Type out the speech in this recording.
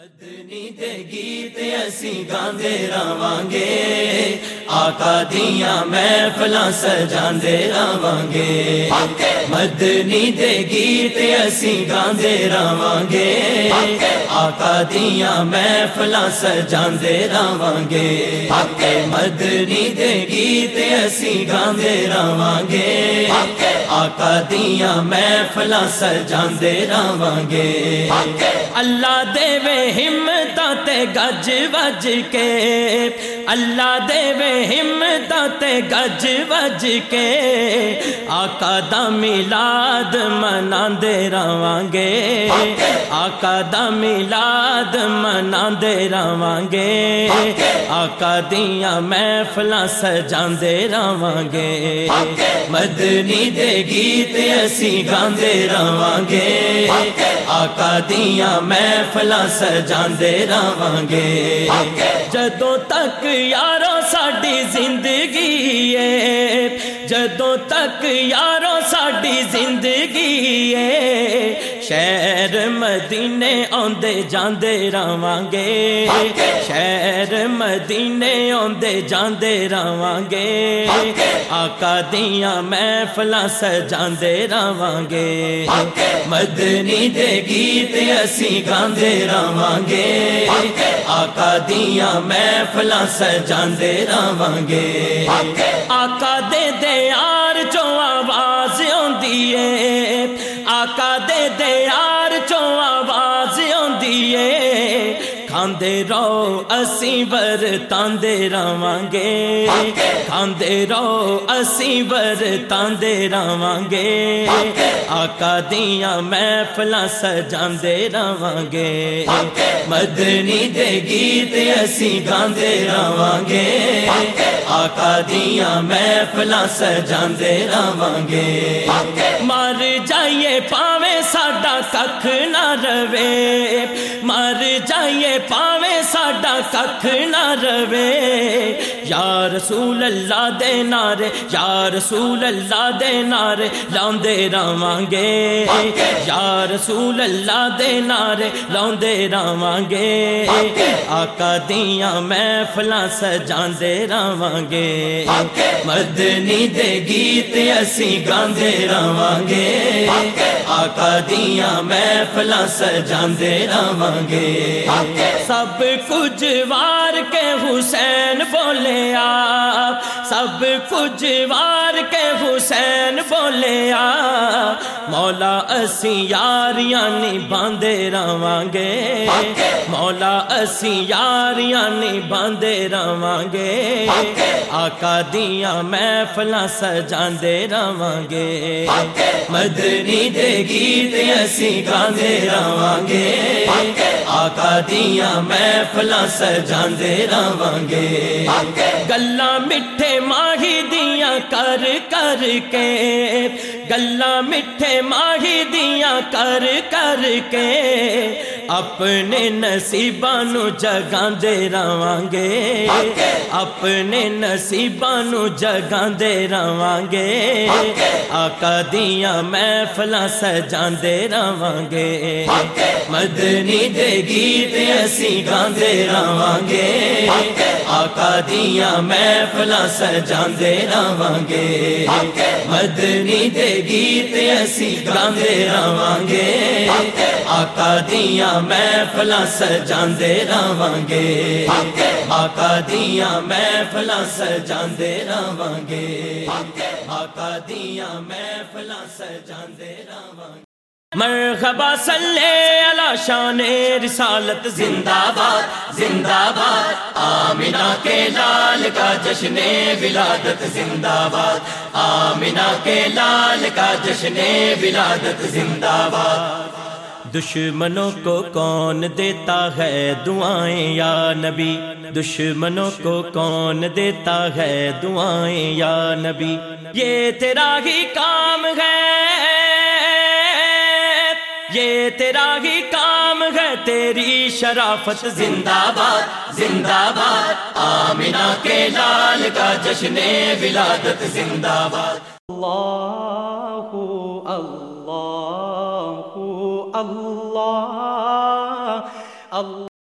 مدنی دے گیت اسی گاندے رواں گے۔ آقا دیاں محفلاں سجاندے رواں گے۔ مدنی دے گیت اسی گاندے رواں گے۔ آقا دیاں محفلاں سجاندے رواں گے۔ مدنی دے گیت اسی گاندے رواں گے۔ آقا دیاں محفلاں سجاندے رواں گے۔ اللہ دے وے ہمت گج وج کے۔ اللہ دے وے ہمت گج وج کے۔ آقا دا میلاد منا دے رواں گے آقا دا میلاد منا دے رواں گے آقا دیاں محفلاں سجاندے رواں گے مدنی دے گیت اسی گاندے رواں گے آقا دیاں محفلاں سجاندے رواں گے جدوں تک یارو ساڈی زندگی ہے، جدوں تک یارو ساڈی زندگی ہے۔ شہر مدینے آندے جاندے رواں گے۔ شہر مدینے آندے جاندے رواں گے۔ آقا دیاں محفلاں سجاندے رواں گے۔ مدنی دے گیت اسی گاندے رواں گے۔ آقا دیاں محفلاں سجاندے رواں گے۔ آقا دے دے یار چو آندی آقا دے دے کھاندے رو اسی ور تاندے رواں گے کھاندے رو اسی ور تاندے رواں گے آقا دیاں محفلاں سجاندے رواں گے مدنی دے گیت اسی گاندے رواں گے آقا دیاں محفلاں سجاندے رواں گے مر جائیے پاوے ساڈا ککھ نہ روے۔ مر جائیے پاوے ساڈا ککھ نہ روے۔ یا رسول اللہ دے نارے یا رسول اللہ دے نارے لاندے رواں گے۔ یا رسول اللہ دے نارے لاندے رواں گے۔ آقا دیاں محفلاں سجاندے رواں گے۔ مدنی دے گیت اسی گاندے رواں گے۔ آقا دیاں محفلاں سجاندے رواں گے۔ سب کچھ وار کے حسین بولے آپ، سب کچھ وار کے حسین بولے آ مولا اسی یاریاں نہیں باندھے رواں گے۔ مولا اسی یاریاں نہیں باندھے رواں گے۔ آقا دیاں محفلاں سجاندے رواں گے۔ مدنی دے گیت اسی گاندے رواں گے۔ آقا دیاں محفلاں سجاندے رواں گے گلاں مٹھے ماہی دیاں کر کر کے۔ گلاں مٹھے ماہی دیاں کر کر کے۔ اپنے نصیباں نو جگاندے رواں گے۔ اپنے نصیباں نو جگاندے رواں گے۔ آقا دیاں محفلاں سجاندے رواں گے۔ مدنی دے گیت اسی گاندے رواں گے۔ آقا دیاں محفلاں سجاندے رواں گے مدنی دے گیت اسی گاندے رواں گے آقا دیاں محفلاں سجاندے رواں گے آقا دیاں محفلاں سجاندے رواں گے آقا دیاں محفلاں سجاندے رواں گے مرحبا صلی علی شان رسالت زندہ باد زندہ باد آمینہ کے لال کا جشن ولادت زندہ باد آمینہ کے لال کا جشن ولادت زندہ باد دشمنوں کو کون دیتا ہے دعائیں یا نبی؟ دشمنوں کو کون دیتا ہے دعائیں یا نبی؟ یہ تیرا ہی کام ہے یہ تیرا ہی کام ہے، تیری شرافت۔ زندہ باد زندہ باد۔ آمینہ کے لال کا جشن ولادت۔ زندہ باد۔ اللہ اللہ اللہ اللہ۔